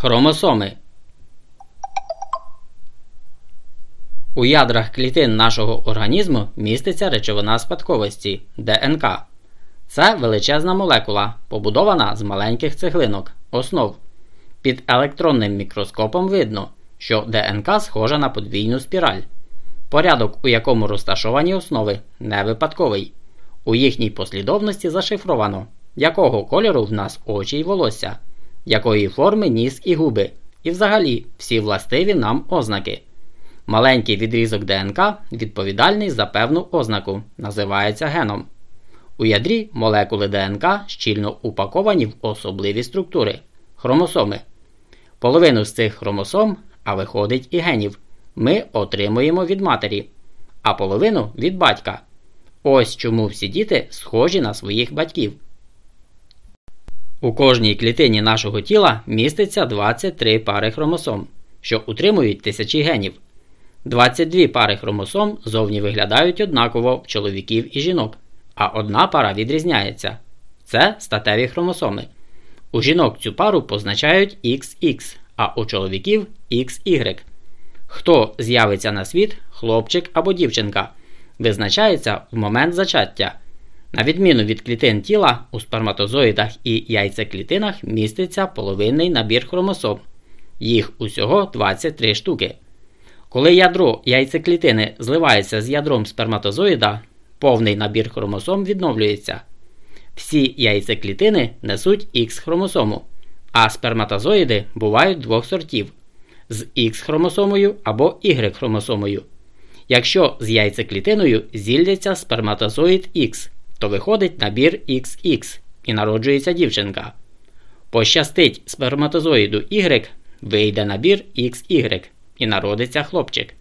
Хромосоми. У ядрах клітин нашого організму міститься речовина спадковості ДНК. Це величезна молекула, побудована з маленьких цеглинок, основ. Під електронним мікроскопом видно, що ДНК схожа на подвійну спіраль. Порядок, у якому розташовані основи, не випадковий. У їхній послідовності зашифровано, якого кольору в нас очі й волосся якої форми ніс і губи, і взагалі всі властиві нам ознаки. Маленький відрізок ДНК відповідальний за певну ознаку, називається геном. У ядрі молекули ДНК щільно упаковані в особливі структури хромосоми. Половину з цих хромосом, а виходить і генів, ми отримуємо від матері, а половину від батька. Ось чому всі діти схожі на своїх батьків. У кожній клітині нашого тіла міститься 23 пари хромосом, що утримують тисячі генів. 22 пари хромосом зовні виглядають однаково в чоловіків і жінок, а одна пара відрізняється. Це статеві хромосоми. У жінок цю пару позначають XX, а у чоловіків XY. Хто з'явиться на світ, хлопчик або дівчинка, визначається в момент зачаття. На відміну від клітин тіла, у сперматозоїдах і яйцеклітинах міститься половинний набір хромосом. Їх усього 23 штуки. Коли ядро яйцеклітини зливається з ядром сперматозоїда, повний набір хромосом відновлюється. Всі яйцеклітини несуть Х хромосому, а сперматозоїди бувають двох сортів з Х хромосомою або Y хромосомою. Якщо з яйцеклітиною зілляться сперматозоїд Х то виходить набір XX і народжується дівчинка. Пощастить сперматозоїду Y, вийде набір XY і народиться хлопчик.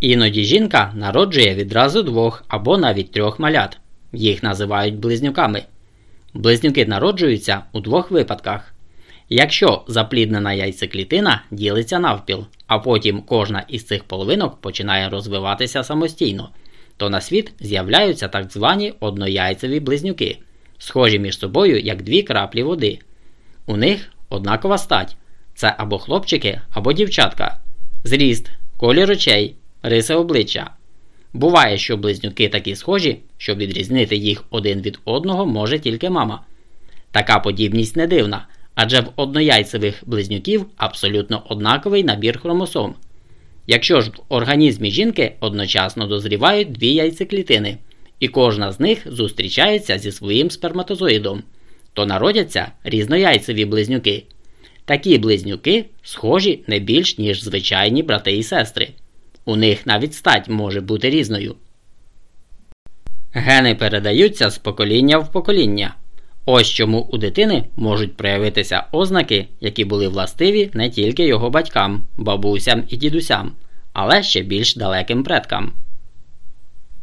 Іноді жінка народжує відразу двох або навіть трьох малят. Їх називають близнюками. Близнюки народжуються у двох випадках. Якщо запліднена яйцеклітина ділиться навпіл, а потім кожна із цих половинок починає розвиватися самостійно то на світ з'являються так звані однояйцеві близнюки, схожі між собою як дві краплі води. У них однакова стать це або хлопчики, або дівчатка, зріст, колір очей, риси обличчя. Буває, що близнюки такі схожі, що відрізнити їх один від одного може тільки мама. Така подібність не дивна, адже в однояйцевих близнюків абсолютно однаковий набір хромосом. Якщо ж в організмі жінки одночасно дозрівають дві яйцеклітини, і кожна з них зустрічається зі своїм сперматозоїдом, то народяться різнояйцеві близнюки. Такі близнюки схожі не більш ніж звичайні брати і сестри. У них навіть стать може бути різною. Гени передаються з покоління в покоління. Ось чому у дитини можуть проявитися ознаки, які були властиві не тільки його батькам, бабусям і дідусям, але ще більш далеким предкам.